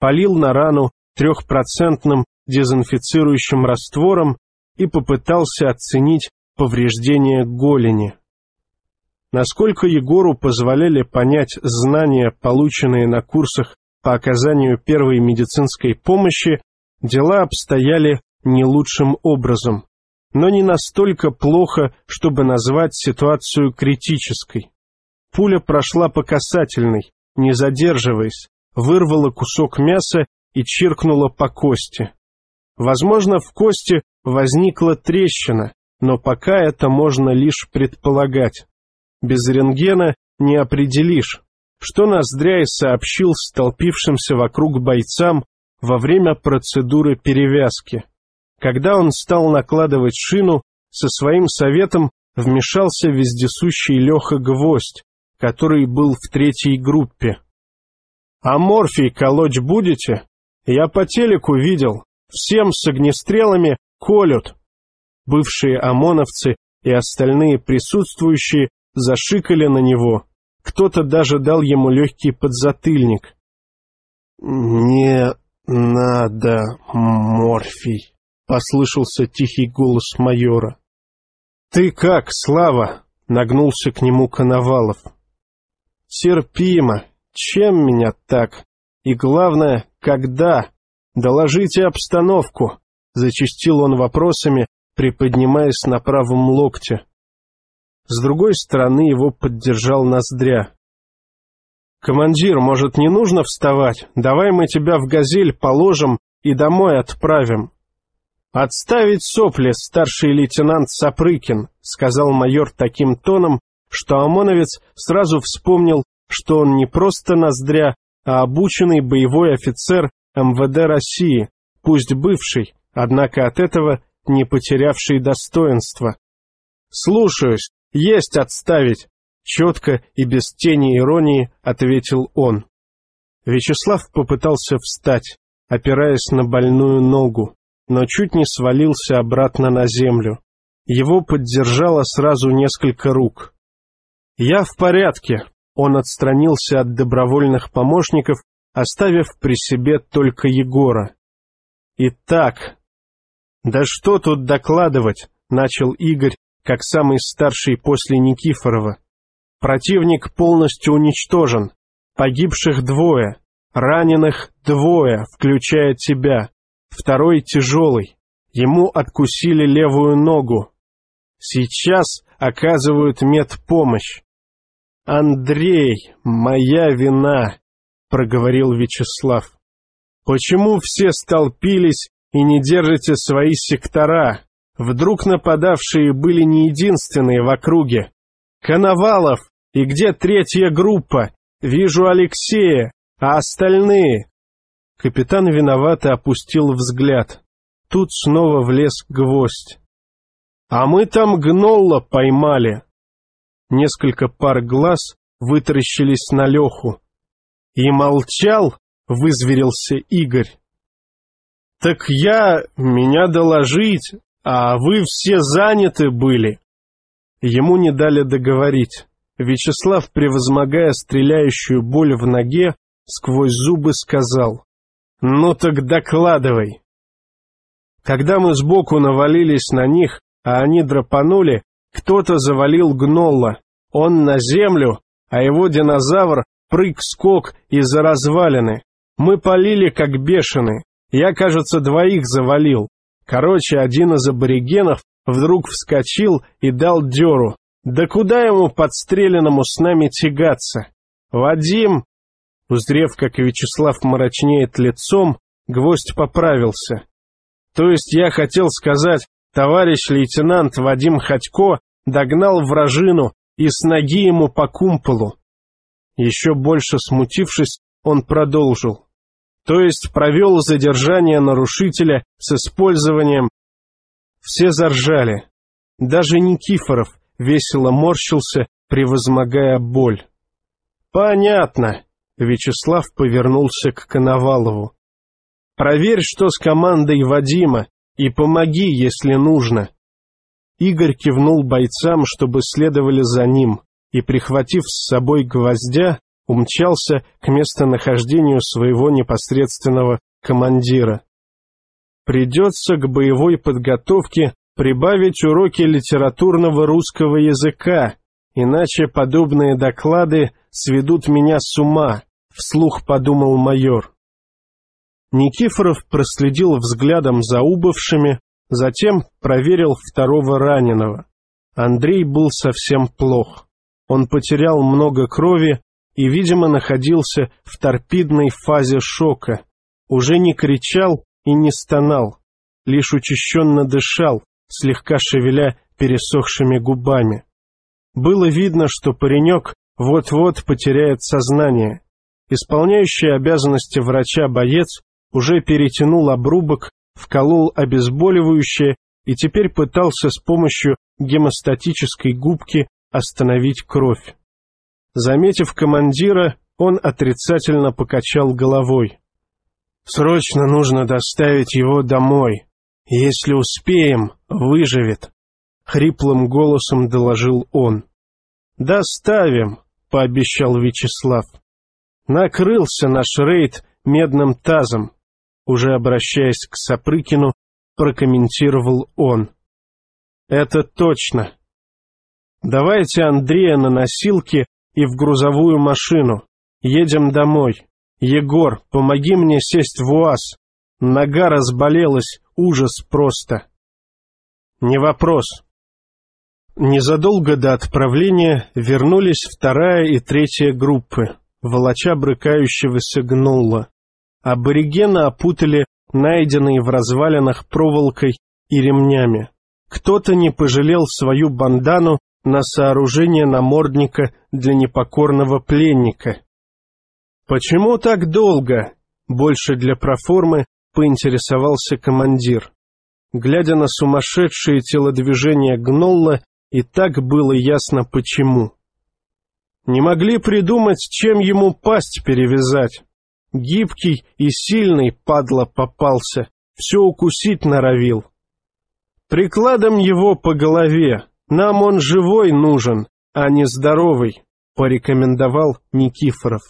полил на рану трехпроцентным дезинфицирующим раствором и попытался оценить повреждения голени. Насколько Егору позволяли понять знания, полученные на курсах по оказанию первой медицинской помощи, дела обстояли не лучшим образом, но не настолько плохо, чтобы назвать ситуацию критической. Пуля прошла по касательной, не задерживаясь, вырвала кусок мяса и чиркнула по кости. Возможно, в кости возникла трещина, но пока это можно лишь предполагать. Без рентгена не определишь, что Ноздря и сообщил столпившимся вокруг бойцам во время процедуры перевязки. Когда он стал накладывать шину, со своим советом вмешался вездесущий Леха Гвоздь, который был в третьей группе. «А морфий колоть будете? Я по телеку видел. Всем с огнестрелами колют». Бывшие ОМОНовцы и остальные присутствующие зашикали на него. Кто-то даже дал ему легкий подзатыльник. «Не надо, морфий», — послышался тихий голос майора. «Ты как, Слава?» — нагнулся к нему Коновалов. «Терпимо. Чем меня так? И главное, когда? Доложите обстановку!» — зачастил он вопросами, приподнимаясь на правом локте. С другой стороны его поддержал Ноздря. «Командир, может, не нужно вставать? Давай мы тебя в газель положим и домой отправим». «Отставить сопли, старший лейтенант Сапрыкин», — сказал майор таким тоном, что ОМОНовец сразу вспомнил, что он не просто ноздря, а обученный боевой офицер МВД России, пусть бывший, однако от этого не потерявший достоинства. «Слушаюсь, есть отставить!» Четко и без тени иронии ответил он. Вячеслав попытался встать, опираясь на больную ногу, но чуть не свалился обратно на землю. Его поддержало сразу несколько рук. «Я в порядке», — он отстранился от добровольных помощников, оставив при себе только Егора. «Итак...» «Да что тут докладывать?» — начал Игорь, как самый старший после Никифорова. Противник полностью уничтожен. Погибших двое, раненых двое, включая тебя. Второй тяжелый. Ему откусили левую ногу. Сейчас оказывают медпомощь. «Андрей, моя вина», — проговорил Вячеслав. «Почему все столпились и не держите свои сектора? Вдруг нападавшие были не единственные в округе? Коновалов, и где третья группа? Вижу Алексея, а остальные? Капитан виновато опустил взгляд. Тут снова влез гвоздь. А мы там гнолла поймали. Несколько пар глаз вытаращились на Леху. И молчал, вызверился Игорь. Так я, меня доложить, а вы все заняты были. Ему не дали договорить. Вячеслав, превозмогая стреляющую боль в ноге, сквозь зубы сказал, «Ну так докладывай». Когда мы сбоку навалились на них, а они драпанули, кто-то завалил гнолла. Он на землю, а его динозавр прыг-скок из-за развалины. Мы полили как бешеные. Я, кажется, двоих завалил. Короче, один из аборигенов вдруг вскочил и дал дёру. Да куда ему подстреленному с нами тягаться? Вадим, узрев, как Вячеслав мрачнеет лицом, гвоздь поправился. То есть я хотел сказать, товарищ лейтенант Вадим Ходько догнал вражину и с ноги ему по кумполу. Еще больше смутившись, он продолжил то есть провел задержание нарушителя с использованием... Все заржали. Даже Никифоров весело морщился, превозмогая боль. «Понятно», — Вячеслав повернулся к Коновалову. «Проверь, что с командой Вадима, и помоги, если нужно». Игорь кивнул бойцам, чтобы следовали за ним, и, прихватив с собой гвоздя, умчался к местонахождению своего непосредственного командира. Придется к боевой подготовке прибавить уроки литературного русского языка, иначе подобные доклады сведут меня с ума, вслух подумал майор. Никифоров проследил взглядом за убывшими, затем проверил второго раненого. Андрей был совсем плох. Он потерял много крови и, видимо, находился в торпидной фазе шока. Уже не кричал и не стонал, лишь учащенно дышал, слегка шевеля пересохшими губами. Было видно, что паренек вот-вот потеряет сознание. Исполняющий обязанности врача боец уже перетянул обрубок, вколол обезболивающее и теперь пытался с помощью гемостатической губки остановить кровь. Заметив командира, он отрицательно покачал головой. «Срочно нужно доставить его домой. Если успеем, выживет», — хриплым голосом доложил он. «Доставим», — пообещал Вячеслав. Накрылся наш рейд медным тазом. Уже обращаясь к Сапрыкину, прокомментировал он. «Это точно. Давайте Андрея на носилки и в грузовую машину. Едем домой. Егор, помоги мне сесть в УАЗ. Нога разболелась, ужас просто». «Не вопрос», Незадолго до отправления вернулись вторая и третья группы, волоча брыкающегося гнула. Аборигена опутали найденные в развалинах проволокой и ремнями. Кто-то не пожалел свою бандану на сооружение намордника для непокорного пленника. «Почему так долго?» — больше для проформы поинтересовался командир. Глядя на сумасшедшие телодвижения Гнолла, и так было ясно почему. Не могли придумать, чем ему пасть перевязать. Гибкий и сильный падла попался, все укусить норовил. Прикладом его по голове, нам он живой нужен, а не здоровый, порекомендовал Никифоров.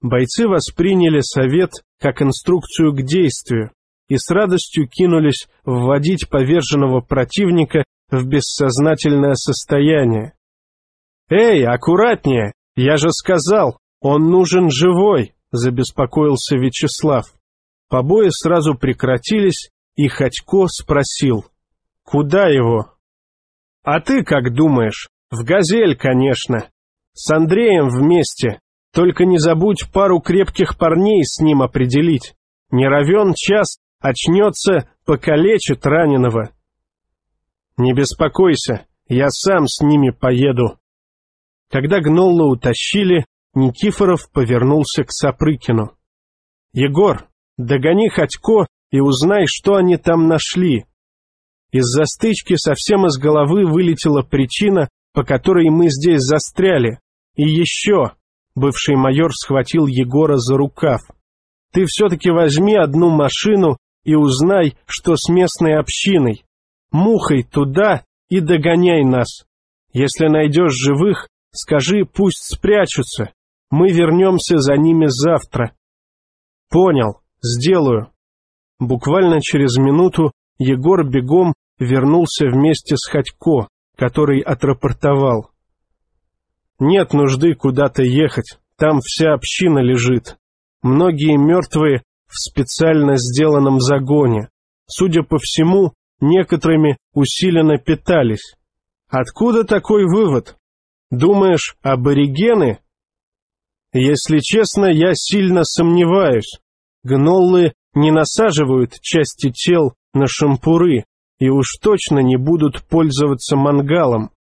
Бойцы восприняли совет как инструкцию к действию и с радостью кинулись вводить поверженного противника в бессознательное состояние. «Эй, аккуратнее! Я же сказал, он нужен живой!» — забеспокоился Вячеслав. Побои сразу прекратились, и Ходько спросил. «Куда его?» «А ты как думаешь? В «Газель», конечно. С Андреем вместе. Только не забудь пару крепких парней с ним определить. Не равен час, очнется, покалечит раненого. «Не беспокойся, я сам с ними поеду». Когда Гнолла утащили, Никифоров повернулся к Сапрыкину. «Егор, догони Ходько и узнай, что они там нашли». Из-за стычки совсем из головы вылетела причина, по которой мы здесь застряли. И еще, бывший майор схватил Егора за рукав. Ты все-таки возьми одну машину и узнай, что с местной общиной мухой туда и догоняй нас. Если найдешь живых, скажи, пусть спрячутся. Мы вернемся за ними завтра. Понял, сделаю. Буквально через минуту Егор бегом вернулся вместе с Ходько, который отрапортовал. Нет нужды куда-то ехать, там вся община лежит. Многие мертвые в специально сделанном загоне. Судя по всему, некоторыми усиленно питались. Откуда такой вывод? Думаешь, аборигены? Если честно, я сильно сомневаюсь. Гноллы не насаживают части тел на шампуры и уж точно не будут пользоваться мангалом.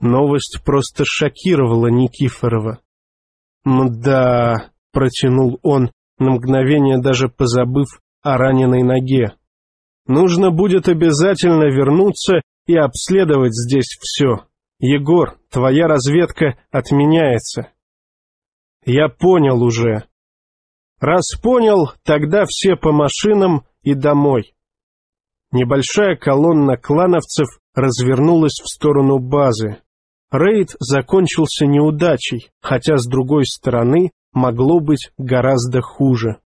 Новость просто шокировала Никифорова. «Мда», — протянул он, на мгновение даже позабыв о раненой ноге. Нужно будет обязательно вернуться и обследовать здесь все. Егор, твоя разведка отменяется. Я понял уже. Раз понял, тогда все по машинам и домой. Небольшая колонна клановцев развернулась в сторону базы. Рейд закончился неудачей, хотя, с другой стороны, могло быть гораздо хуже.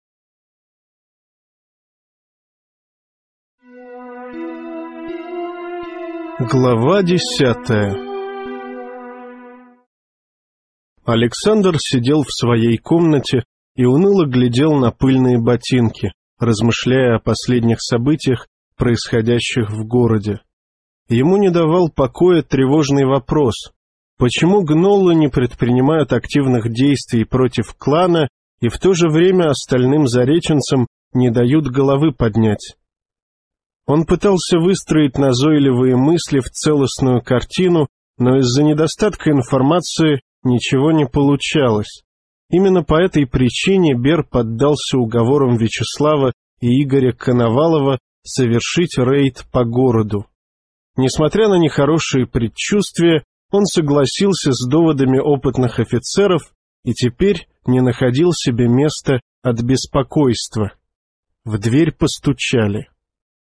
Глава десятая Александр сидел в своей комнате и уныло глядел на пыльные ботинки, размышляя о последних событиях, происходящих в городе. Ему не давал покоя тревожный вопрос, почему гнолы не предпринимают активных действий против клана и в то же время остальным зареченцам не дают головы поднять. Он пытался выстроить назойливые мысли в целостную картину, но из-за недостатка информации ничего не получалось. Именно по этой причине Бер поддался уговорам Вячеслава и Игоря Коновалова совершить рейд по городу. Несмотря на нехорошие предчувствия, он согласился с доводами опытных офицеров и теперь не находил себе места от беспокойства. В дверь постучали.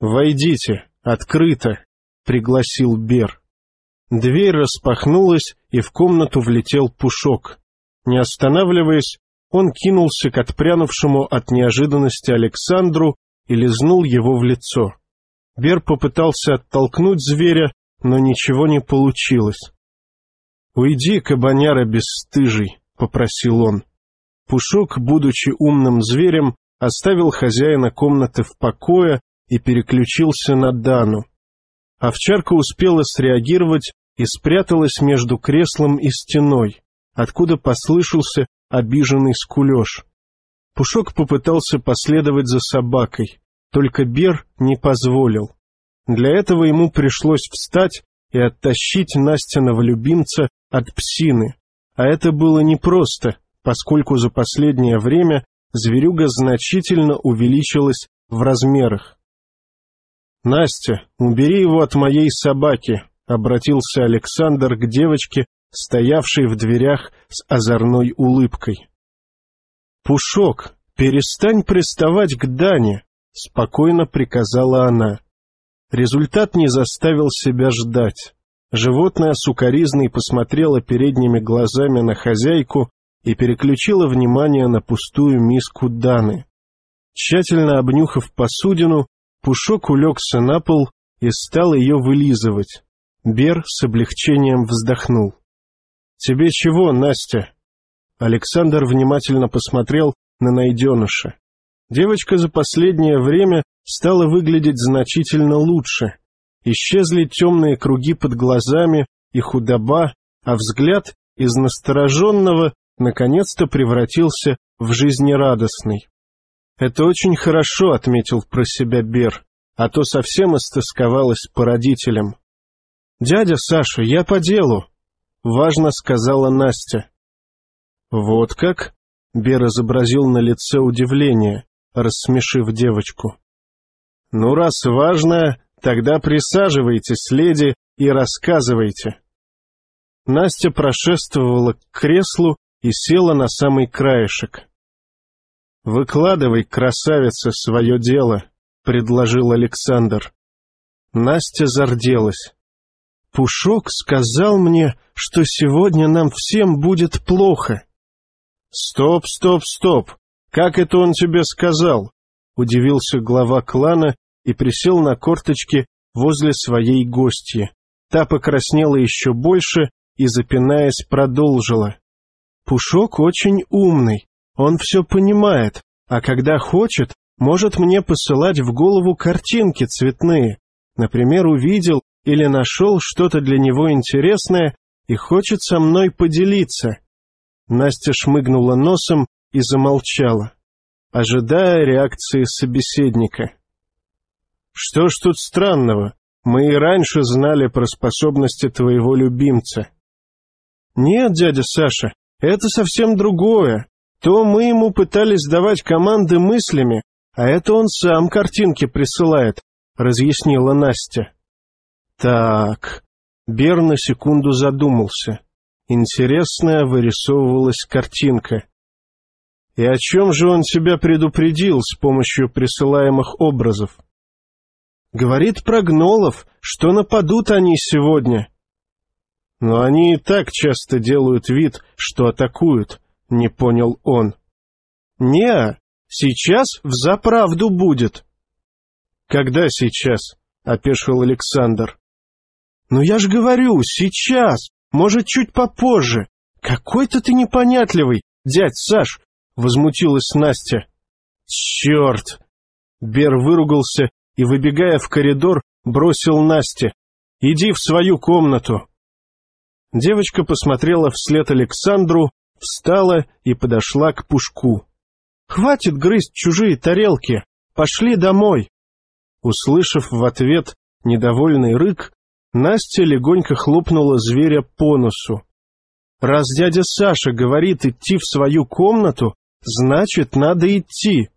«Войдите, открыто!» — пригласил Бер. Дверь распахнулась, и в комнату влетел Пушок. Не останавливаясь, он кинулся к отпрянувшему от неожиданности Александру и лизнул его в лицо. Бер попытался оттолкнуть зверя, но ничего не получилось. «Уйди, кабаняра бесстыжий», — попросил он. Пушок, будучи умным зверем, оставил хозяина комнаты в покое и переключился на Дану. Овчарка успела среагировать и спряталась между креслом и стеной, откуда послышался обиженный скулеж. Пушок попытался последовать за собакой, только Бер не позволил. Для этого ему пришлось встать и оттащить Настиного любимца от псины, а это было непросто, поскольку за последнее время зверюга значительно увеличилась в размерах. «Настя, убери его от моей собаки», — обратился Александр к девочке, стоявшей в дверях с озорной улыбкой. «Пушок, перестань приставать к Дане», — спокойно приказала она. Результат не заставил себя ждать. Животное сукоризной посмотрело передними глазами на хозяйку и переключило внимание на пустую миску Даны. Тщательно обнюхав посудину, Пушок улегся на пол и стал ее вылизывать. Бер с облегчением вздохнул. «Тебе чего, Настя?» Александр внимательно посмотрел на найденыша. Девочка за последнее время стала выглядеть значительно лучше. Исчезли темные круги под глазами и худоба, а взгляд из настороженного наконец-то превратился в жизнерадостный. «Это очень хорошо», — отметил про себя Бер, а то совсем истосковалась по родителям. «Дядя Саша, я по делу», — важно сказала Настя. «Вот как?» — Бер изобразил на лице удивление, рассмешив девочку. «Ну, раз важно, тогда присаживайтесь, леди, и рассказывайте». Настя прошествовала к креслу и села на самый краешек. «Выкладывай, красавица, свое дело», — предложил Александр. Настя зарделась. «Пушок сказал мне, что сегодня нам всем будет плохо». «Стоп, стоп, стоп! Как это он тебе сказал?» — удивился глава клана и присел на корточки возле своей гостьи. Та покраснела еще больше и, запинаясь, продолжила. «Пушок очень умный. Он все понимает, а когда хочет, может мне посылать в голову картинки цветные. Например, увидел или нашел что-то для него интересное и хочет со мной поделиться. Настя шмыгнула носом и замолчала, ожидая реакции собеседника. «Что ж тут странного? Мы и раньше знали про способности твоего любимца». «Нет, дядя Саша, это совсем другое то мы ему пытались давать команды мыслями, а это он сам картинки присылает, — разъяснила Настя. Так, Бер на секунду задумался. Интересная вырисовывалась картинка. И о чем же он себя предупредил с помощью присылаемых образов? Говорит про гнолов, что нападут они сегодня. Но они и так часто делают вид, что атакуют, не понял он. Не, сейчас взаправду будет. Когда сейчас? опешил Александр. Ну я ж говорю, сейчас, может, чуть попозже. Какой-то ты непонятливый, дядь Саш, возмутилась Настя. Черт! Бер выругался и, выбегая в коридор, бросил Насте. «Иди в свою комнату!» Девочка посмотрела вслед Александру, встала и подошла к пушку. «Хватит грызть чужие тарелки! Пошли домой!» Услышав в ответ недовольный рык, Настя легонько хлопнула зверя по носу. «Раз дядя Саша говорит идти в свою комнату, значит, надо идти!»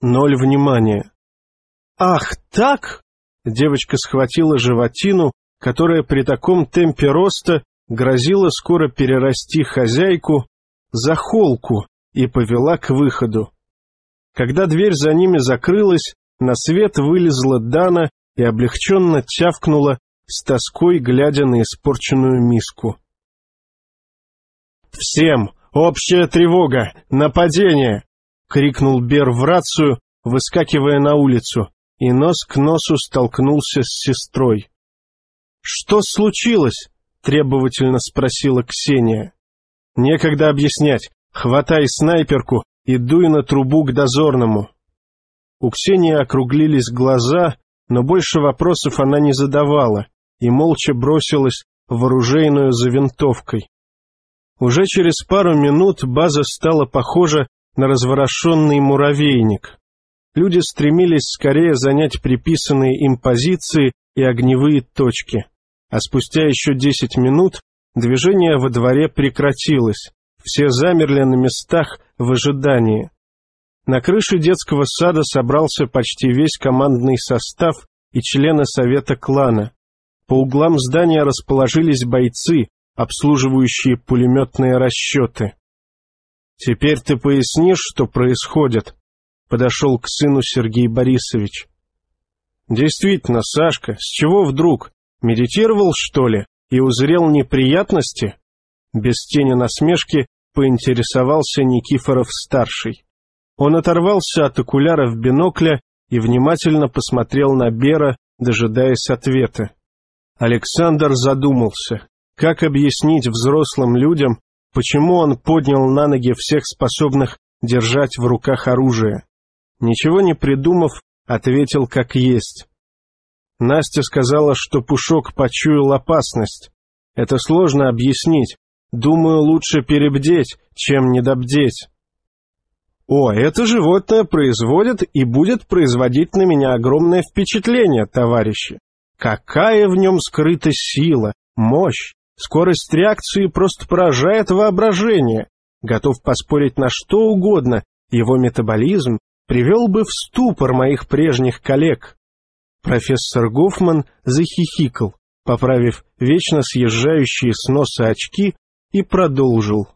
Ноль внимания. «Ах, так?» Девочка схватила животину, которая при таком темпе роста грозила скоро перерасти хозяйку за холку и повела к выходу. Когда дверь за ними закрылась, на свет вылезла Дана и облегченно тявкнула, с тоской глядя на испорченную миску. «Всем! Общая тревога! Нападение!» — крикнул Бер в рацию, выскакивая на улицу, и нос к носу столкнулся с сестрой. «Что случилось?» — требовательно спросила Ксения. «Некогда объяснять. Хватай снайперку и дуй на трубу к дозорному». У Ксении округлились глаза, но больше вопросов она не задавала и молча бросилась в оружейную за винтовкой. Уже через пару минут база стала похожа на разворошенный муравейник. Люди стремились скорее занять приписанные им позиции и огневые точки. А спустя еще десять минут движение во дворе прекратилось. Все замерли на местах в ожидании. На крыше детского сада собрался почти весь командный состав и члены совета клана. По углам здания расположились бойцы, обслуживающие пулеметные расчеты. «Теперь ты пояснишь, что происходит?» — подошел к сыну Сергей Борисович. «Действительно, Сашка, с чего вдруг? Медитировал, что ли, и узрел неприятности?» Без тени насмешки поинтересовался Никифоров-старший. Он оторвался от окуляров бинокля и внимательно посмотрел на Бера, дожидаясь ответа. Александр задумался, как объяснить взрослым людям, почему он поднял на ноги всех способных держать в руках оружие. Ничего не придумав, ответил как есть. Настя сказала, что Пушок почуял опасность. Это сложно объяснить. Думаю, лучше перебдеть, чем недобдеть. О, это животное производит и будет производить на меня огромное впечатление, товарищи. Какая в нем скрыта сила, мощь, скорость реакции просто поражает воображение. Готов поспорить на что угодно, его метаболизм привел бы в ступор моих прежних коллег. Профессор Гофман захихикал, поправив вечно съезжающие с носа очки, и продолжил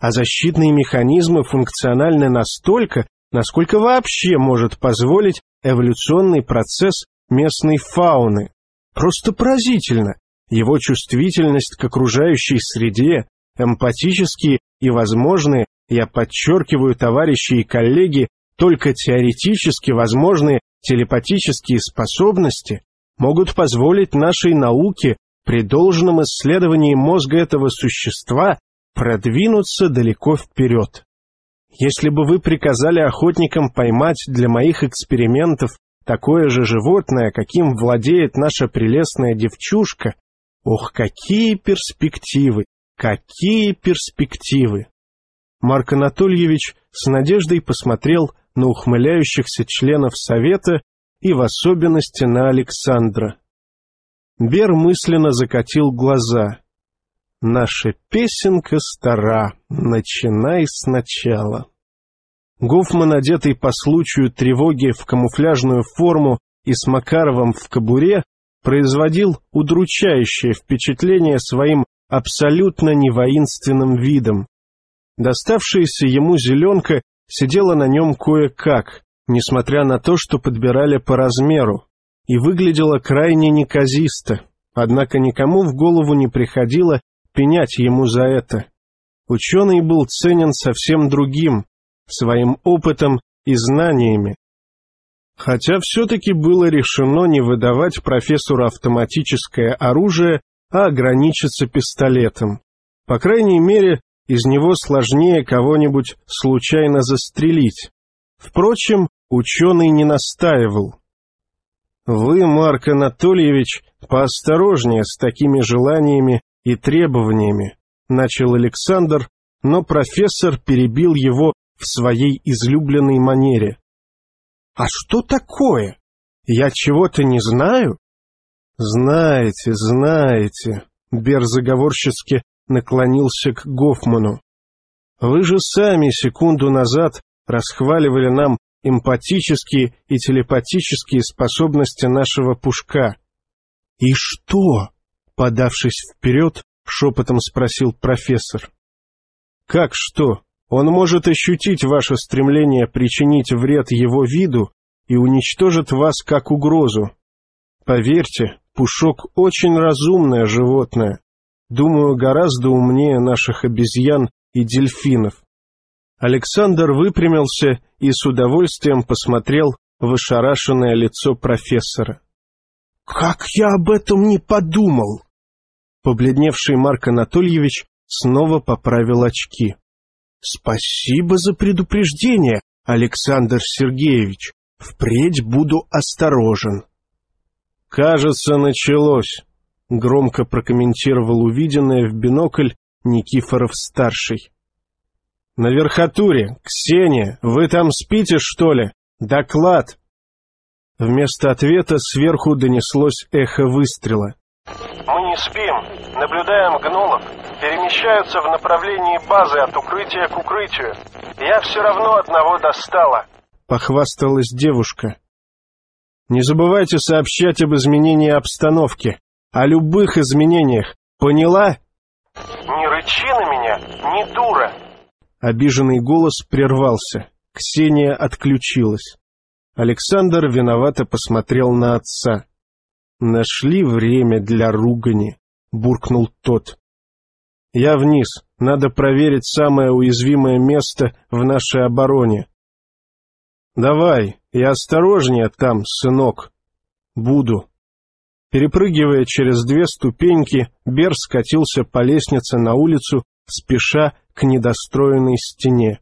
а защитные механизмы функциональны настолько, насколько вообще может позволить эволюционный процесс местной фауны. Просто поразительно. Его чувствительность к окружающей среде, эмпатические и возможные, я подчеркиваю, товарищи и коллеги, только теоретически возможные телепатические способности могут позволить нашей науке при должном исследовании мозга этого существа продвинуться далеко вперед. Если бы вы приказали охотникам поймать для моих экспериментов такое же животное, каким владеет наша прелестная девчушка, ох, какие перспективы, какие перспективы! Марк Анатольевич с надеждой посмотрел на ухмыляющихся членов Совета и в особенности на Александра. Бер мысленно закатил глаза. Наша песенка стара, начинай сначала. Гофман, одетый по случаю тревоги в камуфляжную форму и с Макаровым в кобуре, производил удручающее впечатление своим абсолютно невоинственным видом. Доставшаяся ему зеленка сидела на нем кое-как, несмотря на то, что подбирали по размеру, и выглядела крайне неказисто. Однако никому в голову не приходило пенять ему за это. Ученый был ценен совсем другим, своим опытом и знаниями. Хотя все-таки было решено не выдавать профессору автоматическое оружие, а ограничиться пистолетом. По крайней мере, из него сложнее кого-нибудь случайно застрелить. Впрочем, ученый не настаивал. Вы, Марк Анатольевич, поосторожнее с такими желаниями и требованиями, начал Александр, но профессор перебил его в своей излюбленной манере. «А что такое? Я чего-то не знаю?» «Знаете, знаете», — Бер заговорчески наклонился к Гофману. «Вы же сами секунду назад расхваливали нам эмпатические и телепатические способности нашего пушка». «И что?» — подавшись вперед, шепотом спросил профессор. «Как что? Он может ощутить ваше стремление причинить вред его виду и уничтожит вас как угрозу. Поверьте, Пушок очень разумное животное. Думаю, гораздо умнее наших обезьян и дельфинов. Александр выпрямился и с удовольствием посмотрел в ошарашенное лицо профессора. «Как я об этом не подумал!» Побледневший Марк Анатольевич снова поправил очки. Спасибо за предупреждение, Александр Сергеевич. Впредь буду осторожен. Кажется, началось, громко прокомментировал увиденное в бинокль Никифоров-старший. На верхотуре, Ксения, вы там спите, что ли? Доклад. Вместо ответа сверху донеслось эхо выстрела. Мы не спим, наблюдаем гнолов, перемещаются в направлении базы от укрытия к укрытию. Я все равно одного достала. Похвасталась девушка. Не забывайте сообщать об изменении обстановки, о любых изменениях. Поняла? Не рычи на меня, не дура. Обиженный голос прервался. Ксения отключилась. Александр виновато посмотрел на отца. «Нашли время для ругани», — буркнул тот. Я вниз. Надо проверить самое уязвимое место в нашей обороне. Давай, и осторожнее там, сынок. Буду. Перепрыгивая через две ступеньки, Бер скатился по лестнице на улицу, спеша к недостроенной стене.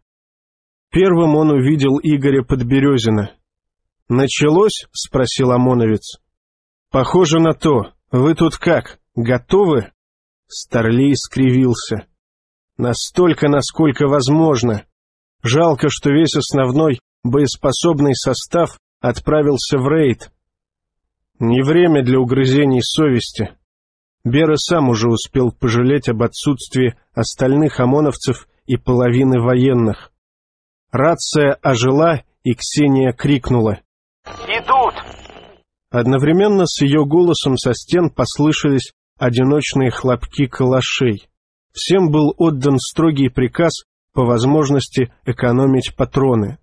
Первым он увидел Игоря Подберезина. «Началось?» — спросил ОМОНовец. «Похоже на то. Вы тут как, готовы?» Старлей скривился. Настолько, насколько возможно. Жалко, что весь основной боеспособный состав отправился в рейд. Не время для угрызений совести. Бера сам уже успел пожалеть об отсутствии остальных ОМОНовцев и половины военных. Рация ожила, и Ксения крикнула. «Идут!» Одновременно с ее голосом со стен послышались одиночные хлопки калашей. Всем был отдан строгий приказ по возможности экономить патроны.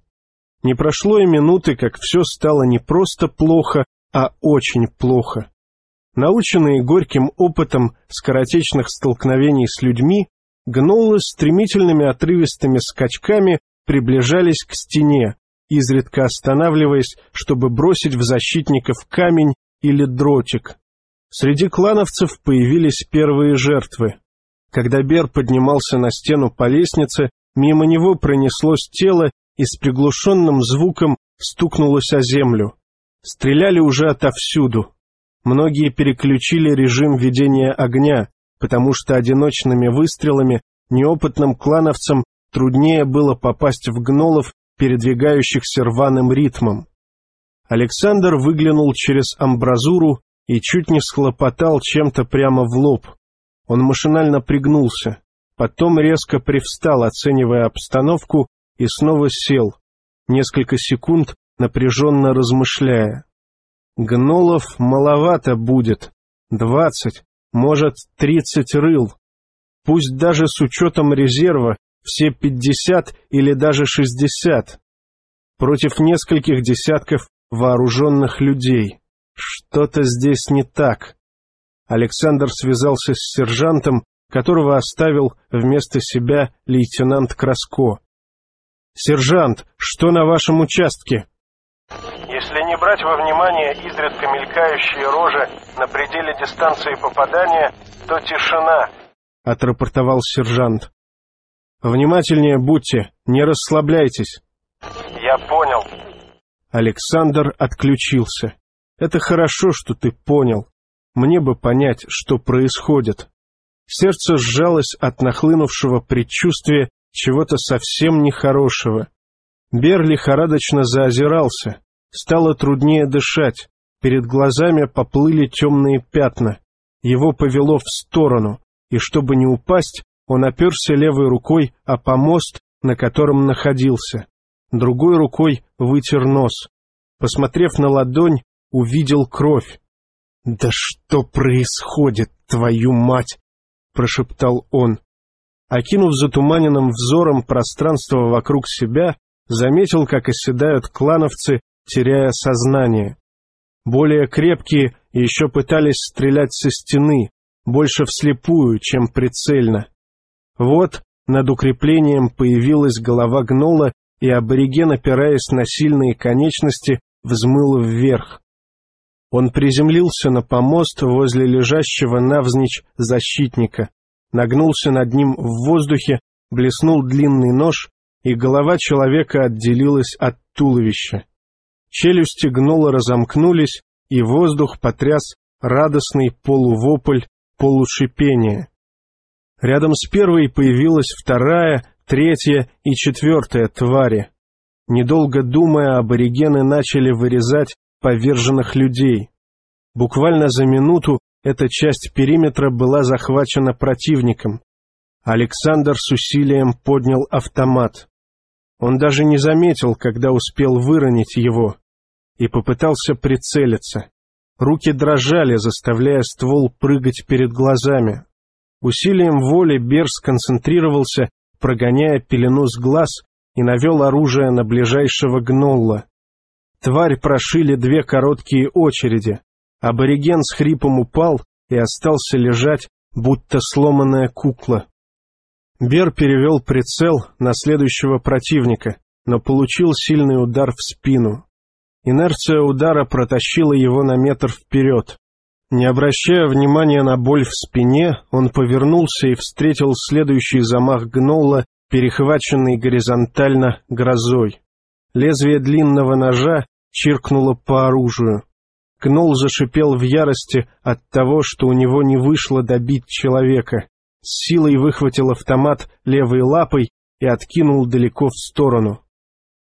Не прошло и минуты, как все стало не просто плохо, а очень плохо. Наученные горьким опытом скоротечных столкновений с людьми, гнолы стремительными отрывистыми скачками приближались к стене, изредка останавливаясь, чтобы бросить в защитников камень или дротик. Среди клановцев появились первые жертвы. Когда Бер поднимался на стену по лестнице, мимо него пронеслось тело и с приглушенным звуком стукнулось о землю. Стреляли уже отовсюду. Многие переключили режим ведения огня, потому что одиночными выстрелами неопытным клановцам труднее было попасть в гнолов, передвигающихся рваным ритмом. Александр выглянул через амбразуру и чуть не схлопотал чем-то прямо в лоб. Он машинально пригнулся, потом резко привстал, оценивая обстановку, и снова сел, несколько секунд напряженно размышляя. Гнолов маловато будет, двадцать, может, тридцать рыл. Пусть даже с учетом резерва все пятьдесят или даже шестьдесят. Против нескольких десятков вооруженных людей. Что-то здесь не так. Александр связался с сержантом, которого оставил вместо себя лейтенант Краско. «Сержант, что на вашем участке?» Если не брать во внимание изредка мелькающие рожи на пределе дистанции попадания, то тишина, — отрапортовал сержант. «Внимательнее будьте, не расслабляйтесь». «Я понял». Александр отключился. «Это хорошо, что ты понял. Мне бы понять, что происходит». Сердце сжалось от нахлынувшего предчувствия чего-то совсем нехорошего. Бер лихорадочно заозирался. Стало труднее дышать. Перед глазами поплыли темные пятна. Его повело в сторону, и чтобы не упасть, он оперся левой рукой о помост, на котором находился. Другой рукой вытер нос. Посмотрев на ладонь, увидел кровь. «Да что происходит, твою мать!» — прошептал он. Окинув затуманенным взором пространство вокруг себя, заметил, как оседают клановцы, теряя сознание. Более крепкие еще пытались стрелять со стены, больше вслепую, чем прицельно. Вот над укреплением появилась голова гнола, и абориген, опираясь на сильные конечности, взмыл вверх. Он приземлился на помост возле лежащего навзничь защитника, нагнулся над ним в воздухе, блеснул длинный нож, и голова человека отделилась от туловища. Челюсти гнола разомкнулись, и воздух потряс радостный полувопль, полушипение. Рядом с первой появилась вторая, третья и четвертая твари. Недолго думая, аборигены начали вырезать поверженных людей. Буквально за минуту эта часть периметра была захвачена противником. Александр с усилием поднял автомат. Он даже не заметил, когда успел выронить его, и попытался прицелиться. Руки дрожали, заставляя ствол прыгать перед глазами. Усилием воли Бер сконцентрировался, прогоняя пелену с глаз, и навел оружие на ближайшего гнолла. Тварь прошили две короткие очереди. Абориген с хрипом упал и остался лежать, будто сломанная кукла. Бер перевел прицел на следующего противника, но получил сильный удар в спину. Инерция удара протащила его на метр вперед. Не обращая внимания на боль в спине, он повернулся и встретил следующий замах гнола, перехваченный горизонтально грозой. Лезвие длинного ножа чиркнуло по оружию. Гнол зашипел в ярости от того, что у него не вышло добить человека. С силой выхватил автомат левой лапой и откинул далеко в сторону.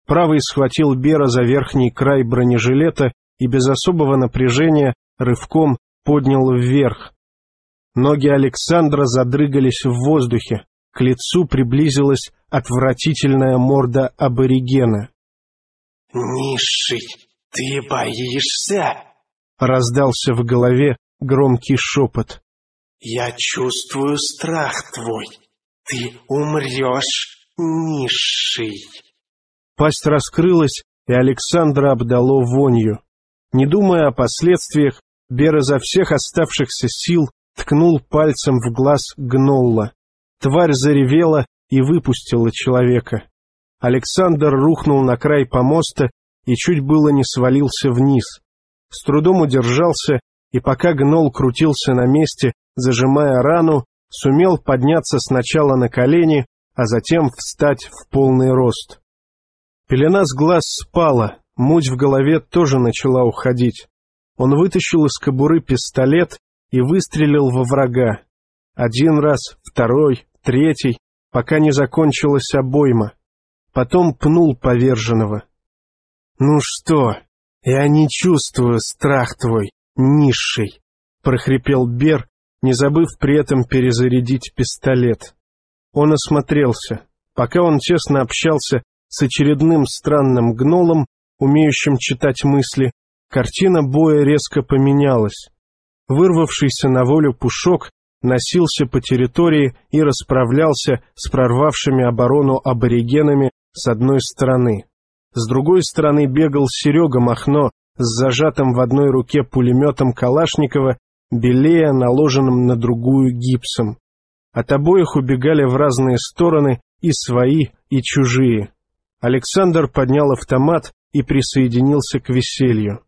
Правый схватил Бера за верхний край бронежилета и без особого напряжения рывком поднял вверх. Ноги Александра задрыгались в воздухе, к лицу приблизилась отвратительная морда аборигена. «Низший, ты боишься?» — раздался в голове громкий шепот. «Я чувствую страх твой. Ты умрешь, низший». Пасть раскрылась, и Александра обдало вонью. Не думая о последствиях, Бер изо всех оставшихся сил ткнул пальцем в глаз Гнолла. Тварь заревела и выпустила человека. Александр рухнул на край помоста и чуть было не свалился вниз. С трудом удержался, и пока гнол крутился на месте, зажимая рану, сумел подняться сначала на колени, а затем встать в полный рост. Пелена с глаз спала, муть в голове тоже начала уходить. Он вытащил из кобуры пистолет и выстрелил во врага. Один раз, второй, третий, пока не закончилась обойма. Потом пнул поверженного. «Ну что, я не чувствую страх твой, низший», — прохрипел Бер, не забыв при этом перезарядить пистолет. Он осмотрелся. Пока он честно общался с очередным странным гнолом, умеющим читать мысли, картина боя резко поменялась. Вырвавшийся на волю пушок носился по территории и расправлялся с прорвавшими оборону аборигенами с одной стороны. С другой стороны бегал Серега Махно с зажатым в одной руке пулеметом Калашникова, белее наложенным на другую гипсом. От обоих убегали в разные стороны и свои, и чужие. Александр поднял автомат и присоединился к веселью.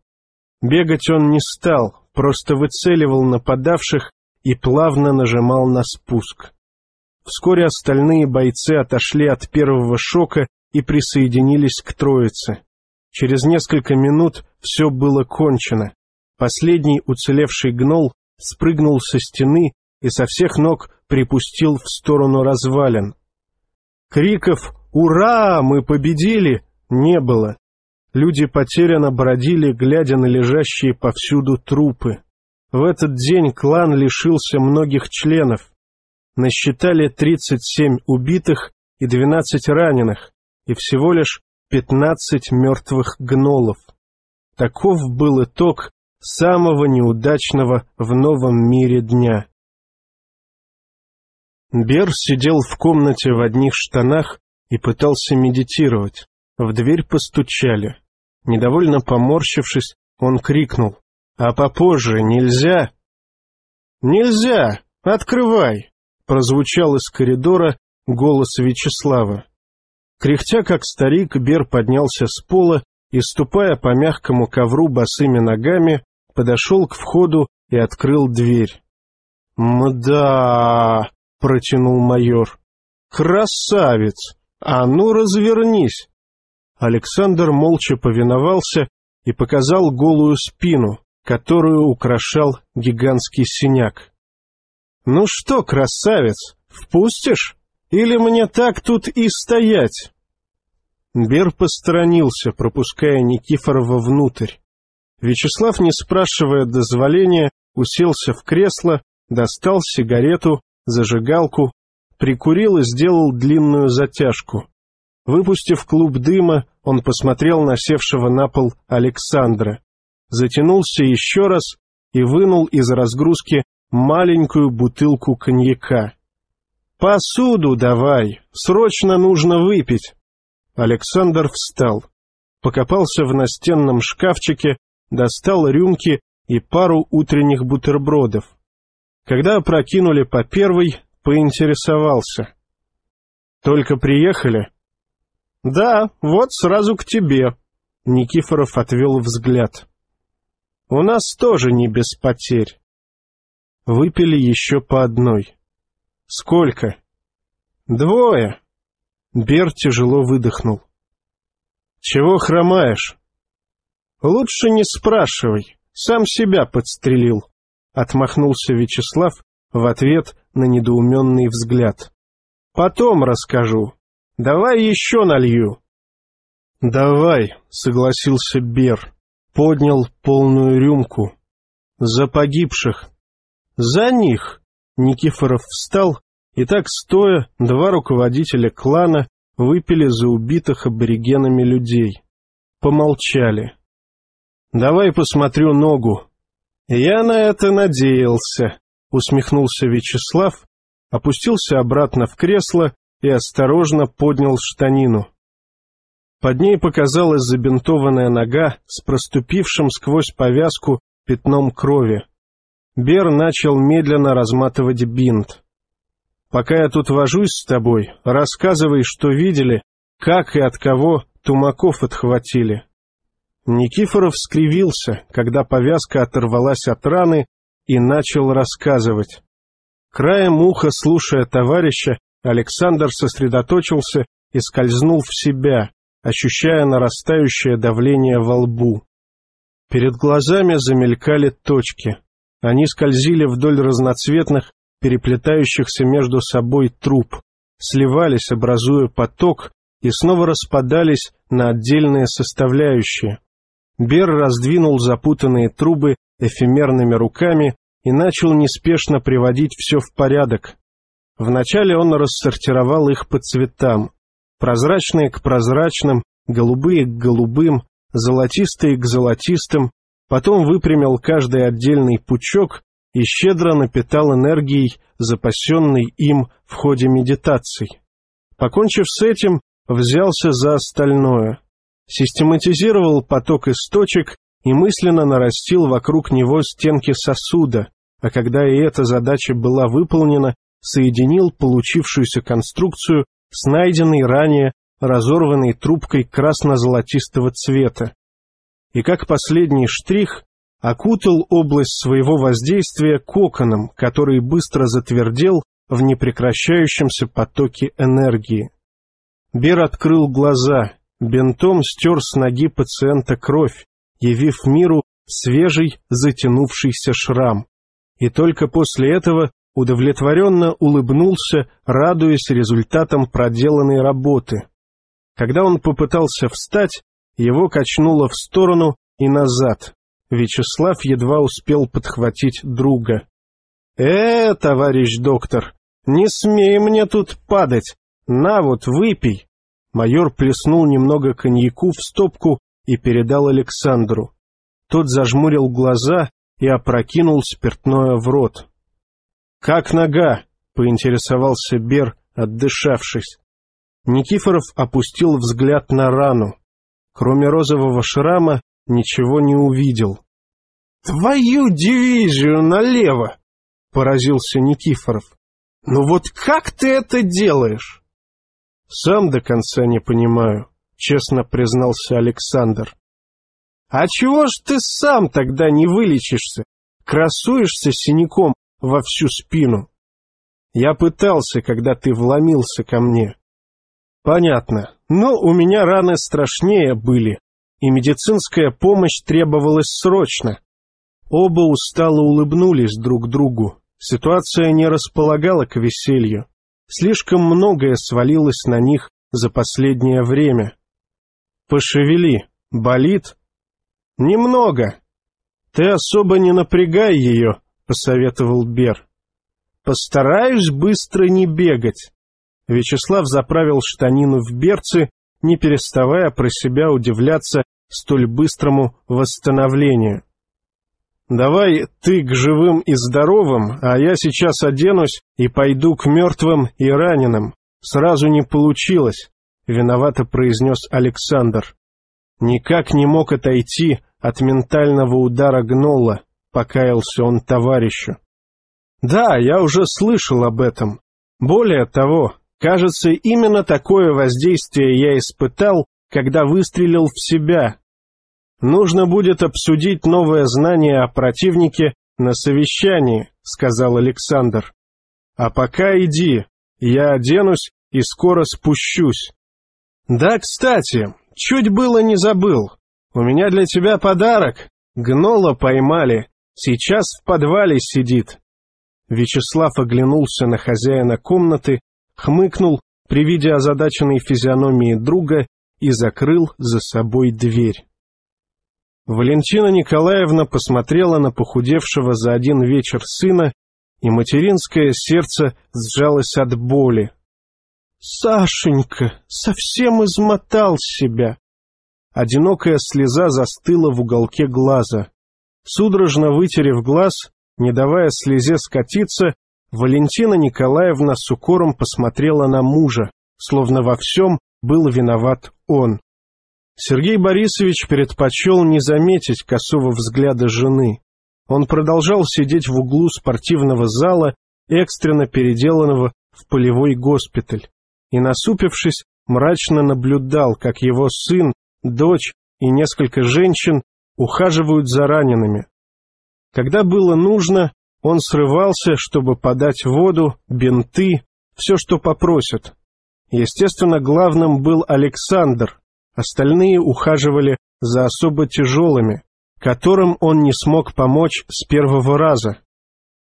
Бегать он не стал, просто выцеливал нападавших и плавно нажимал на спуск. Вскоре остальные бойцы отошли от первого шока и присоединились к троице. Через несколько минут все было кончено. Последний уцелевший гнол спрыгнул со стены и со всех ног припустил в сторону развалин. Криков «Ура! Мы победили!» не было. Люди потерянно бродили, глядя на лежащие повсюду трупы. В этот день клан лишился многих членов. Насчитали 37 убитых и 12 раненых, и всего лишь 15 мертвых гнолов. Таков был итог самого неудачного в новом мире дня. Бер сидел в комнате в одних штанах и пытался медитировать. В дверь постучали. Недовольно поморщившись, он крикнул. «А попозже нельзя?» «Нельзя! Открывай!» — прозвучал из коридора голос Вячеслава. Кряхтя как старик, Бер поднялся с пола и, ступая по мягкому ковру босыми ногами, подошел к входу и открыл дверь. «Мда!» — протянул майор. «Красавец! А ну, развернись!» Александр молча повиновался и показал голую спину, которую украшал гигантский синяк. «Ну что, красавец, впустишь? Или мне так тут и стоять?» Бер посторонился, пропуская Никифорова внутрь. Вячеслав, не спрашивая дозволения, уселся в кресло, достал сигарету, зажигалку, прикурил и сделал длинную затяжку. Выпустив клуб дыма, он посмотрел на севшего на пол Александра, затянулся еще раз и вынул из разгрузки маленькую бутылку коньяка. «Посуду давай, срочно нужно выпить!» Александр встал, покопался в настенном шкафчике, достал рюмки и пару утренних бутербродов. Когда опрокинули по первой, поинтересовался. «Только приехали?» «Да, вот сразу к тебе», — Никифоров отвел взгляд. «У нас тоже не без потерь». Выпили еще по одной. «Сколько?» «Двое». Бер тяжело выдохнул. «Чего хромаешь?» «Лучше не спрашивай, сам себя подстрелил», — отмахнулся Вячеслав в ответ на недоуменный взгляд. «Потом расскажу. Давай еще налью». «Давай», — согласился Бер, поднял полную рюмку. «За погибших». «За них!» Никифоров встал, и так стоя два руководителя клана выпили за убитых аборигенами людей. Помолчали. «Давай посмотрю ногу». «Я на это надеялся», — усмехнулся Вячеслав, опустился обратно в кресло и осторожно поднял штанину. Под ней показалась забинтованная нога с проступившим сквозь повязку пятном крови. Бер начал медленно разматывать бинт. «Пока я тут вожусь с тобой, рассказывай, что видели, как и от кого тумаков отхватили». Никифоров скривился, когда повязка оторвалась от раны и начал рассказывать. Краем уха, слушая товарища, Александр сосредоточился и скользнул в себя, ощущая нарастающее давление во лбу. Перед глазами замелькали точки. Они скользили вдоль разноцветных, переплетающихся между собой труб, сливались, образуя поток, и снова распадались на отдельные составляющие. Бер раздвинул запутанные трубы эфемерными руками и начал неспешно приводить все в порядок. Вначале он рассортировал их по цветам. Прозрачные к прозрачным, голубые к голубым, золотистые к золотистым, потом выпрямил каждый отдельный пучок и щедро напитал энергией, запасенной им в ходе медитаций. Покончив с этим, взялся за остальное. Систематизировал поток из точек и мысленно нарастил вокруг него стенки сосуда, а когда и эта задача была выполнена, соединил получившуюся конструкцию с найденной ранее разорванной трубкой красно-золотистого цвета. И как последний штрих окутал область своего воздействия коконом, который быстро затвердел в непрекращающемся потоке энергии. Бер открыл глаза, бинтом стер с ноги пациента кровь, явив миру свежий затянувшийся шрам. И только после этого удовлетворенно улыбнулся, радуясь результатам проделанной работы. Когда он попытался встать, его качнуло в сторону и назад. Вячеслав едва успел подхватить друга. «Э, товарищ доктор, не смей мне тут падать! На вот, выпей!» Майор плеснул немного коньяку в стопку и передал Александру. Тот зажмурил глаза и опрокинул спиртное в рот. «Как нога?» — поинтересовался Бер, отдышавшись. Никифоров опустил взгляд на рану. Кроме розового шрама ничего не увидел. «Твою дивизию налево!» — поразился Никифоров. «Ну вот как ты это делаешь?» «Сам до конца не понимаю», — честно признался Александр. «А чего ж ты сам тогда не вылечишься? Красуешься синяком во всю спину?» «Я пытался, когда ты вломился ко мне». «Понятно. Но у меня раны страшнее были, и медицинская помощь требовалась срочно». Оба устало улыбнулись друг другу. Ситуация не располагала к веселью. Слишком многое свалилось на них за последнее время. «Пошевели. Болит?» «Немного. Ты особо не напрягай ее», — посоветовал Бер. «Постараюсь быстро не бегать». Вячеслав заправил штанину в берцы, не переставая про себя удивляться столь быстрому восстановлению. «Давай ты к живым и здоровым, а я сейчас оденусь и пойду к мертвым и раненым. Сразу не получилось», — виновато произнес Александр. Никак не мог отойти от ментального удара гнола, покаялся он товарищу. Да, я уже слышал об этом. Более того, кажется, именно такое воздействие я испытал, когда выстрелил в себя. Нужно будет обсудить новое знание о противнике на совещании, сказал Александр. А пока иди, я оденусь и скоро спущусь. Да, кстати, чуть было не забыл. «У меня для тебя подарок. Гнола поймали. Сейчас в подвале сидит». Вячеслав оглянулся на хозяина комнаты, хмыкнул при виде озадаченной физиономии друга и закрыл за собой дверь. Валентина Николаевна посмотрела на похудевшего за один вечер сына, и материнское сердце сжалось от боли. «Сашенька совсем измотал себя. Одинокая слеза застыла в уголке глаза. Судорожно вытерев глаз, не давая слезе скатиться, Валентина Николаевна с укором посмотрела на мужа, словно во всем был виноват он. Сергей Борисович предпочел не заметить косого взгляда жены. Он продолжал сидеть в углу спортивного зала, экстренно переделанного в полевой госпиталь, и, насупившись, мрачно наблюдал, как его сын дочь и несколько женщин ухаживают за ранеными. Когда было нужно, он срывался, чтобы подать воду, бинты, все, что попросят. Естественно, главным был Александр, остальные ухаживали за особо тяжелыми, которым он не смог помочь с первого раза.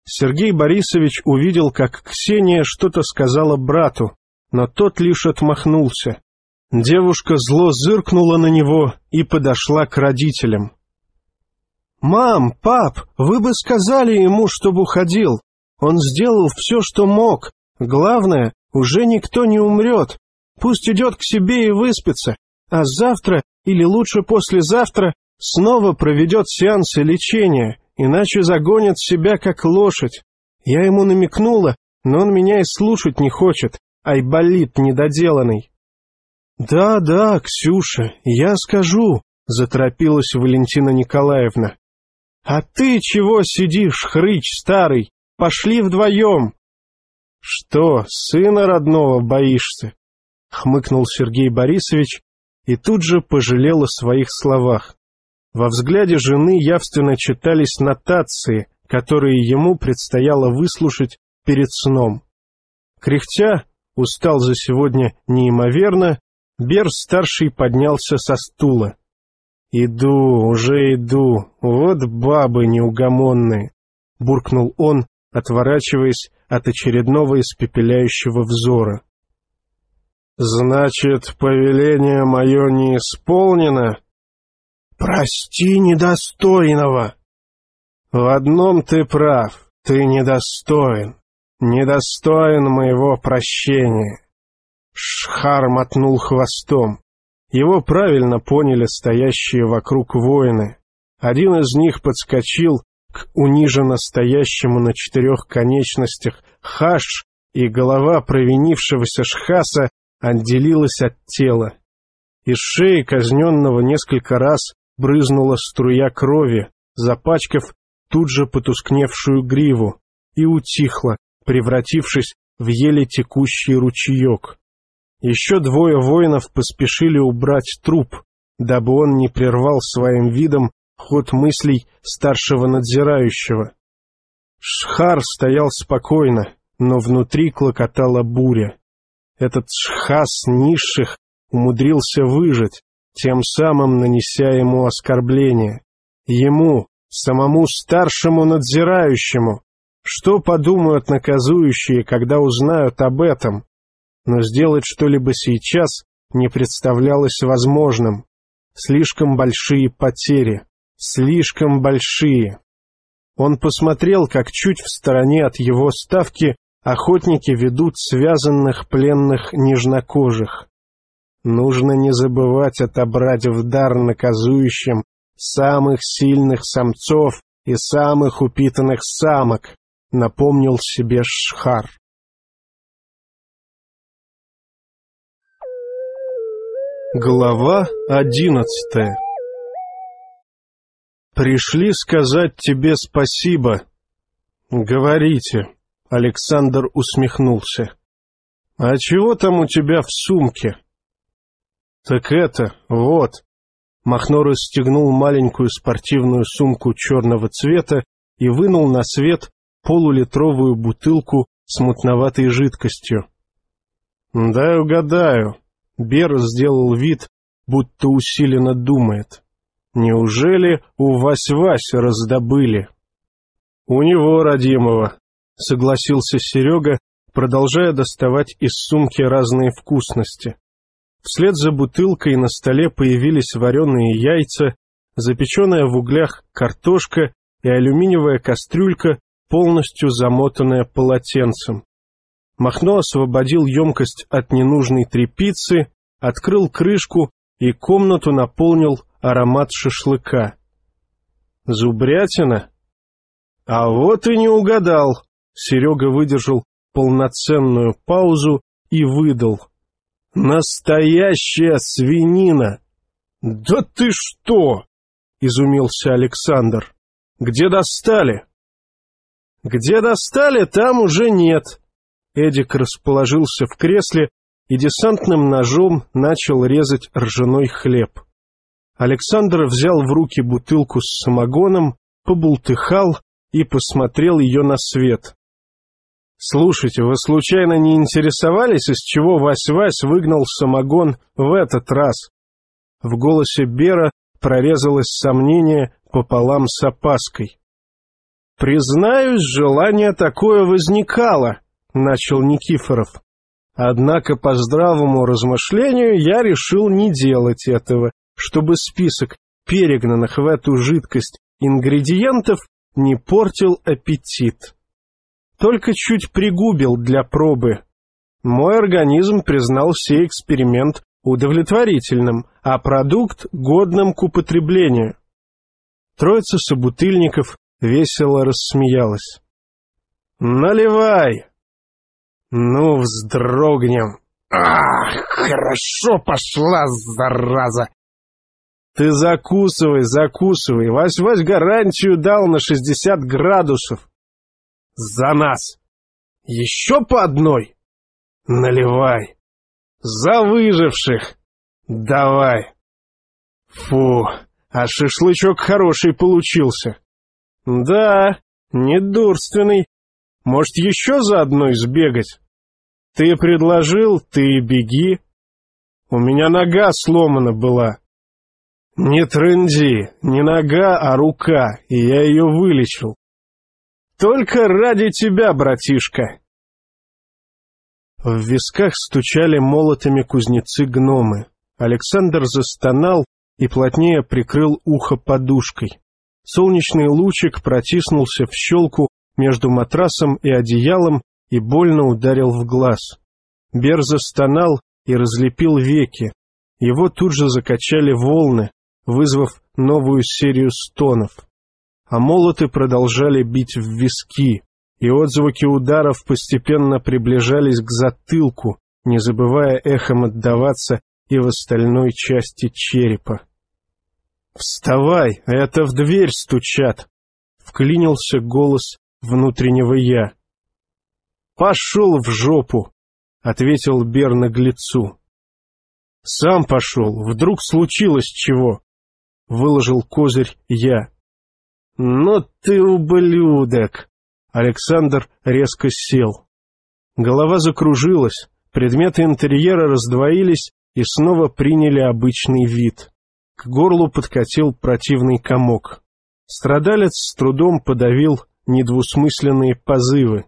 Сергей Борисович увидел, как Ксения что-то сказала брату, но тот лишь отмахнулся. Девушка зло зыркнула на него и подошла к родителям. «Мам, пап, вы бы сказали ему, чтобы уходил. Он сделал все, что мог. Главное, уже никто не умрет. Пусть идет к себе и выспится, а завтра, или лучше послезавтра, снова проведет сеансы лечения, иначе загонит себя как лошадь. Я ему намекнула, но он меня и слушать не хочет, ай болит недоделанный. «Да, да, Ксюша, я скажу», — заторопилась Валентина Николаевна. «А ты чего сидишь, хрыч старый? Пошли вдвоем!» «Что, сына родного боишься?» — хмыкнул Сергей Борисович и тут же пожалел о своих словах. Во взгляде жены явственно читались нотации, которые ему предстояло выслушать перед сном. Кряхтя, устал за сегодня неимоверно, Бер-старший поднялся со стула. «Иду, уже иду, вот бабы неугомонные!» — буркнул он, отворачиваясь от очередного испепеляющего взора. «Значит, повеление мое не исполнено?» «Прости недостойного!» «В одном ты прав, ты недостоин, недостоин моего прощения!» Шхар мотнул хвостом. Его правильно поняли стоящие вокруг воины. Один из них подскочил к униженно стоящему на четырех конечностях хаш, и голова провинившегося шхаса отделилась от тела. Из шеи казненного несколько раз брызнула струя крови, запачкав тут же потускневшую гриву, и утихла, превратившись в еле текущий ручеек. Еще двое воинов поспешили убрать труп, дабы он не прервал своим видом ход мыслей старшего надзирающего. Шхар стоял спокойно, но внутри клокотала буря. Этот шхас низших умудрился выжить, тем самым нанеся ему оскорбление. Ему, самому старшему надзирающему. Что подумают наказующие, когда узнают об этом? Но сделать что-либо сейчас не представлялось возможным. Слишком большие потери. Слишком большие. Он посмотрел, как чуть в стороне от его ставки охотники ведут связанных пленных нежнокожих. Нужно не забывать отобрать в дар наказующим самых сильных самцов и самых упитанных самок, напомнил себе Шхар. Глава одиннадцатая «Пришли сказать тебе спасибо». «Говорите», — Александр усмехнулся. «А чего там у тебя в сумке?» «Так это, вот». Махно расстегнул маленькую спортивную сумку черного цвета и вынул на свет полулитровую бутылку с мутноватой жидкостью. «Дай угадаю». Бер сделал вид, будто усиленно думает. «Неужели у Вась-Вась раздобыли?» «У него, родимого», — согласился Серега, продолжая доставать из сумки разные вкусности. Вслед за бутылкой на столе появились вареные яйца, запеченная в углях картошка и алюминиевая кастрюлька, полностью замотанная полотенцем. Махно освободил емкость от ненужной трепицы, открыл крышку и комнату наполнил аромат шашлыка. Зубрятина? А вот и не угадал. Серега выдержал полноценную паузу и выдал. Настоящая свинина! Да ты что? Изумился Александр. Где достали? Где достали, там уже нет. Эдик расположился в кресле и десантным ножом начал резать ржаной хлеб. Александр взял в руки бутылку с самогоном, побултыхал и посмотрел ее на свет. «Слушайте, вы случайно не интересовались, из чего Вась-Вась выгнал самогон в этот раз?» В голосе Бера прорезалось сомнение пополам с опаской. «Признаюсь, желание такое возникало», — начал Никифоров. «Однако по здравому размышлению я решил не делать этого, чтобы список перегнанных в эту жидкость ингредиентов не портил аппетит только чуть пригубил для пробы. Мой организм признал сей эксперимент удовлетворительным, а продукт годным к употреблению. Троица собутыльников весело рассмеялась. «Наливай!» «Ну, вздрогнем!» «Ах, хорошо пошла, зараза!» Ты закусывай, закусывай. Вась-Вась гарантию дал на шестьдесят градусов. За нас. Еще по одной? Наливай. За выживших. Давай. Фу, а шашлычок хороший получился. Да, недурственный. Может, еще за одной сбегать? Ты предложил, ты беги. У меня нога сломана была. Не трынди, не нога, а рука, и я ее вылечил. Только ради тебя, братишка. В висках стучали молотами кузнецы-гномы. Александр застонал и плотнее прикрыл ухо подушкой. Солнечный лучик протиснулся в щелку между матрасом и одеялом и больно ударил в глаз. Бер застонал и разлепил веки. Его тут же закачали волны, вызвав новую серию стонов. А молоты продолжали бить в виски, и отзвуки ударов постепенно приближались к затылку, не забывая эхом отдаваться и в остальной части черепа. «Вставай, это в дверь стучат!» — вклинился голос внутреннего «я». «Пошел в жопу!» — ответил Бер наглецу. «Сам пошел, вдруг случилось чего!» — выложил козырь я. «Но ты ублюдок!» Александр резко сел. Голова закружилась, предметы интерьера раздвоились и снова приняли обычный вид. К горлу подкатил противный комок. Страдалец с трудом подавил недвусмысленные позывы.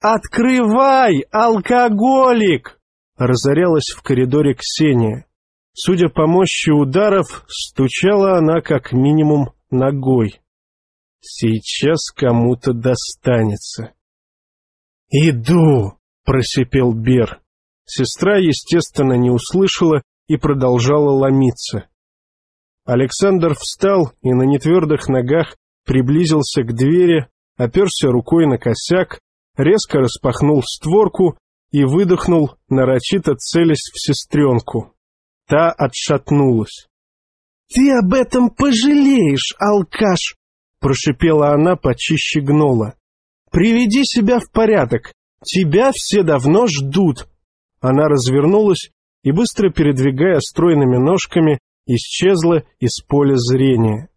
«Открывай, алкоголик!» — разорялась в коридоре Ксения. Судя по мощи ударов, стучала она как минимум ногой. Сейчас кому-то достанется. «Иду!» — просипел Бер. Сестра, естественно, не услышала и продолжала ломиться. Александр встал и на нетвердых ногах приблизился к двери, оперся рукой на косяк, резко распахнул створку и выдохнул, нарочито целясь в сестренку. Та отшатнулась. — Ты об этом пожалеешь, алкаш! — прошипела она почище гнола. — Приведи себя в порядок. Тебя все давно ждут. Она развернулась и, быстро передвигая стройными ножками, исчезла из поля зрения.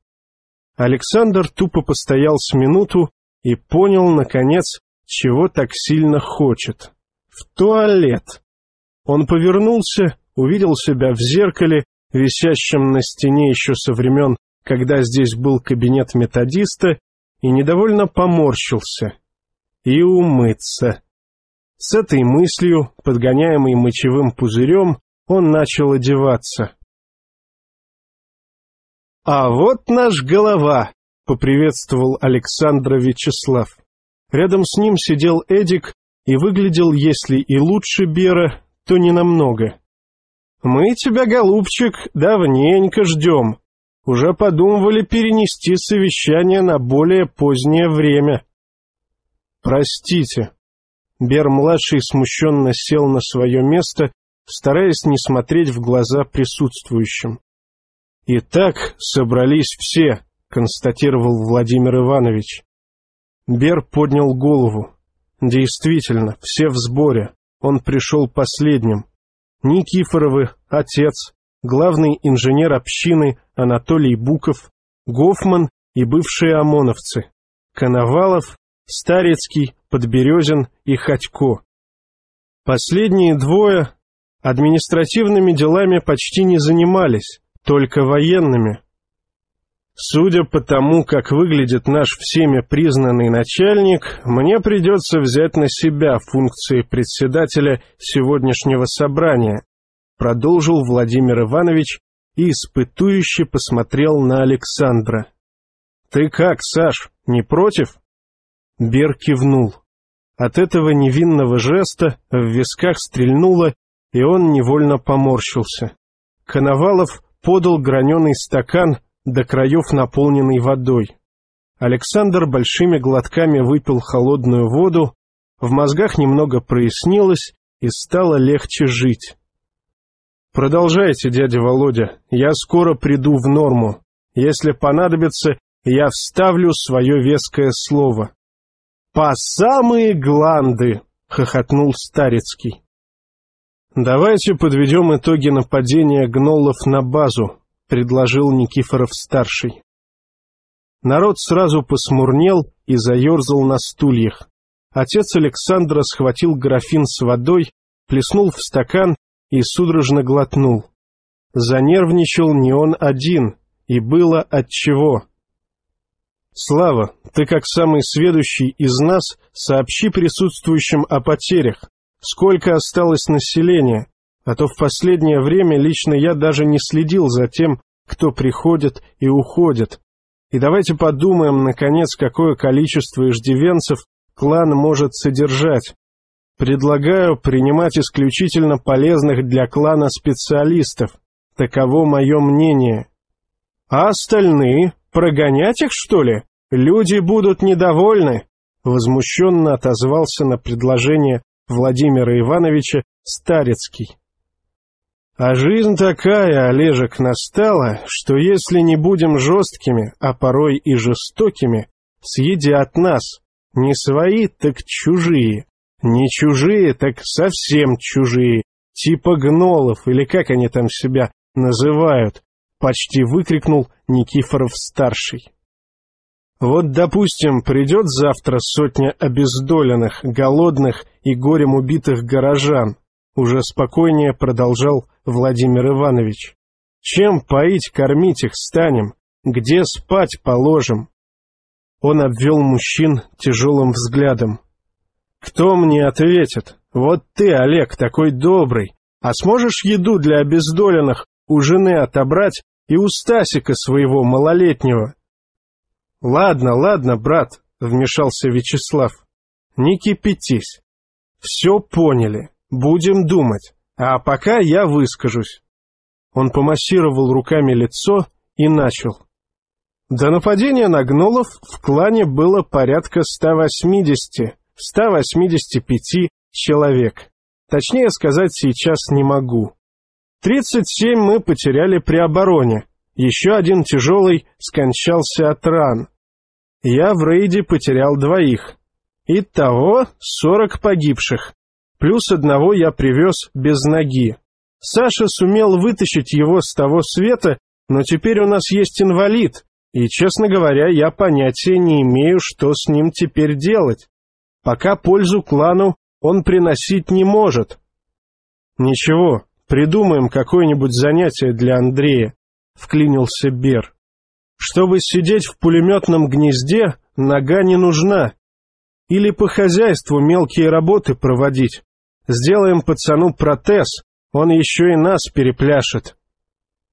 Александр тупо постоял с минуту и понял, наконец, чего так сильно хочет. В туалет. Он повернулся увидел себя в зеркале, висящем на стене еще со времен, когда здесь был кабинет методиста, и недовольно поморщился. И умыться. С этой мыслью, подгоняемый мочевым пузырем, он начал одеваться. «А вот наш голова!» — поприветствовал Александра Вячеслав. Рядом с ним сидел Эдик и выглядел, если и лучше Бера, то не намного. «Мы тебя, голубчик, давненько ждем. Уже подумывали перенести совещание на более позднее время». «Простите». Бер-младший смущенно сел на свое место, стараясь не смотреть в глаза присутствующим. «Итак, собрались все», — констатировал Владимир Иванович. Бер поднял голову. Действительно, все в сборе. Он пришел последним. Никифоровы, отец, главный инженер общины Анатолий Буков, Гофман и бывшие ОМОНовцы, Коновалов, Старецкий, Подберезин и Ходько. Последние двое административными делами почти не занимались, только военными. Судя по тому, как выглядит наш всеми признанный начальник, мне придется взять на себя функции председателя сегодняшнего собрания, продолжил Владимир Иванович и испытующе посмотрел на Александра. Ты как, Саш, не против? Бер кивнул. От этого невинного жеста в висках стрельнуло, и он невольно поморщился. Коновалов подал граненый стакан до краев наполненный водой. Александр большими глотками выпил холодную воду, в мозгах немного прояснилось и стало легче жить. Продолжайте, дядя Володя, я скоро приду в норму. Если понадобится, я вставлю свое веское слово. По самые гланды, хохотнул Старецкий. Давайте подведем итоги нападения гнолов на базу, предложил Никифоров-старший. Народ сразу посмурнел и заерзал на стульях. Отец Александра схватил графин с водой, плеснул в стакан и судорожно глотнул. Занервничал не он один, и было отчего. «Слава, ты как самый сведущий из нас, сообщи присутствующим о потерях. Сколько осталось населения? А то в последнее время лично я даже не следил за тем, кто приходит и уходит. И давайте подумаем, наконец, какое количество иждивенцев клан может содержать. Предлагаю принимать исключительно полезных для клана специалистов. Таково мое мнение. А остальные? Прогонять их, что ли? Люди будут недовольны. Возмущенно отозвался на предложение Владимира Ивановича Старецкий. А жизнь такая, Олежек, настала, что если не будем жесткими, а порой и жестокими, съедят нас. Не свои, так чужие. Не чужие, так совсем чужие. Типа гнолов, или как они там себя называют, почти выкрикнул Никифоров-старший. Вот, допустим, придет завтра сотня обездоленных, голодных и горем убитых горожан, уже спокойнее продолжал Владимир Иванович. Чем поить, кормить их станем? Где спать положим? Он обвел мужчин тяжелым взглядом. Кто мне ответит? Вот ты, Олег, такой добрый. А сможешь еду для обездоленных у жены отобрать и у Стасика своего малолетнего? Ладно, ладно, брат, вмешался Вячеслав. Не кипятись. Все поняли. Будем думать. А пока я выскажусь. Он помассировал руками лицо и начал. До нападения на гнолов в клане было порядка 180, 185 человек. Точнее сказать сейчас не могу. 37 мы потеряли при обороне. Еще один тяжелый скончался от ран. Я в рейде потерял двоих. Итого 40 погибших. Плюс одного я привез без ноги. Саша сумел вытащить его с того света, но теперь у нас есть инвалид, и, честно говоря, я понятия не имею, что с ним теперь делать. Пока пользу клану он приносить не может. Ничего, придумаем какое-нибудь занятие для Андрея, — вклинился Бер. Чтобы сидеть в пулеметном гнезде, нога не нужна. Или по хозяйству мелкие работы проводить. Сделаем пацану протез, он еще и нас перепляшет.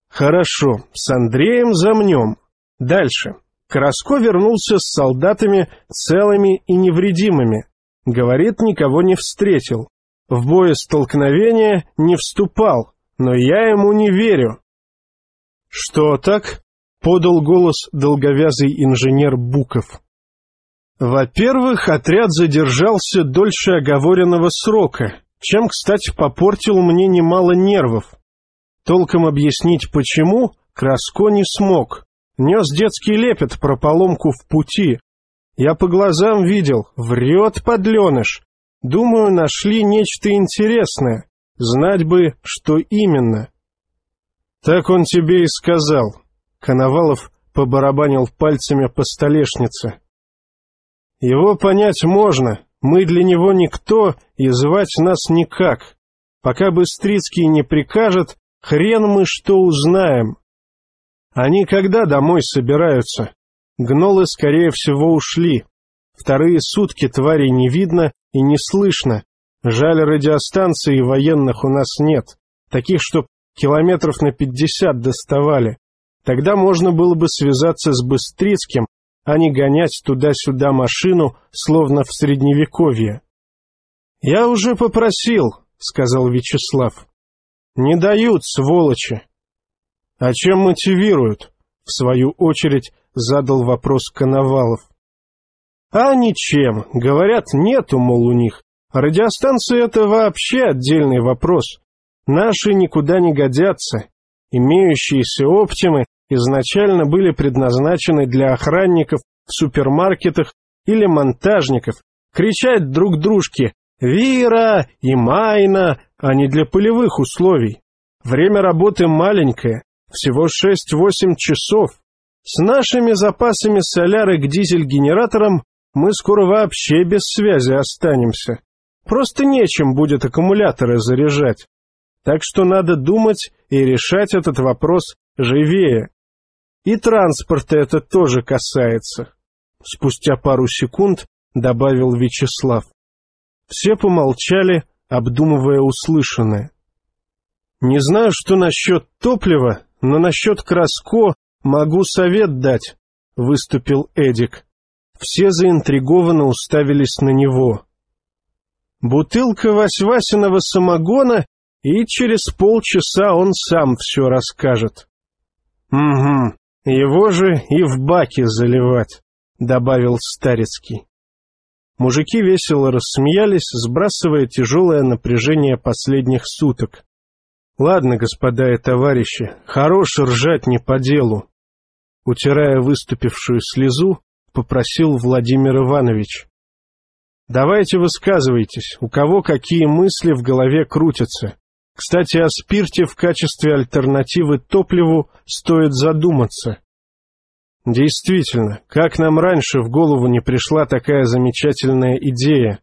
Хорошо, с Андреем замнем. Дальше. Краско вернулся с солдатами целыми и невредимыми. Говорит, никого не встретил. В боестолкновение не вступал, но я ему не верю. Что так? Подал голос долговязый инженер Буков. Во-первых, отряд задержался дольше оговоренного срока, чем, кстати, попортил мне немало нервов. Толком объяснить почему Краско не смог. Нес детский лепет про поломку в пути. Я по глазам видел, врет подленыш. Думаю, нашли нечто интересное. Знать бы, что именно. Так он тебе и сказал. Коновалов побарабанил пальцами по столешнице. Его понять можно, мы для него никто, и звать нас никак. Пока Быстрицкий не прикажет, хрен мы что узнаем. Они когда домой собираются? Гнолы, скорее всего, ушли. Вторые сутки тварей не видно и не слышно. Жаль, радиостанций и военных у нас нет. Таких, чтоб километров на пятьдесят доставали. Тогда можно было бы связаться с Быстрицким а не гонять туда-сюда машину, словно в средневековье. — Я уже попросил, — сказал Вячеслав. — Не дают, сволочи. — А чем мотивируют? — в свою очередь задал вопрос Коновалов. — А ничем. Говорят, нету, мол, у них. Радиостанция — это вообще отдельный вопрос. Наши никуда не годятся. Имеющиеся оптимы изначально были предназначены для охранников в супермаркетах или монтажников, кричать друг дружке «Вира» и «Майна», а не для полевых условий. Время работы маленькое, всего 6-8 часов. С нашими запасами соляры к дизель-генераторам мы скоро вообще без связи останемся. Просто нечем будет аккумуляторы заряжать. Так что надо думать и решать этот вопрос живее. И транспорта это тоже касается. Спустя пару секунд добавил Вячеслав. Все помолчали, обдумывая услышанное. Не знаю, что насчет топлива, но насчет Краско могу совет дать, выступил Эдик. Все заинтригованно уставились на него. Бутылка Вась-Васиного самогона, и через полчаса он сам все расскажет. Угу, его же и в баке заливать, добавил Старецкий. Мужики весело рассмеялись, сбрасывая тяжелое напряжение последних суток. «Ладно, господа и товарищи, хорош ржать не по делу». Утирая выступившую слезу, попросил Владимир Иванович. «Давайте высказывайтесь, у кого какие мысли в голове крутятся. Кстати, о спирте в качестве альтернативы топливу стоит задуматься. Действительно, как нам раньше в голову не пришла такая замечательная идея?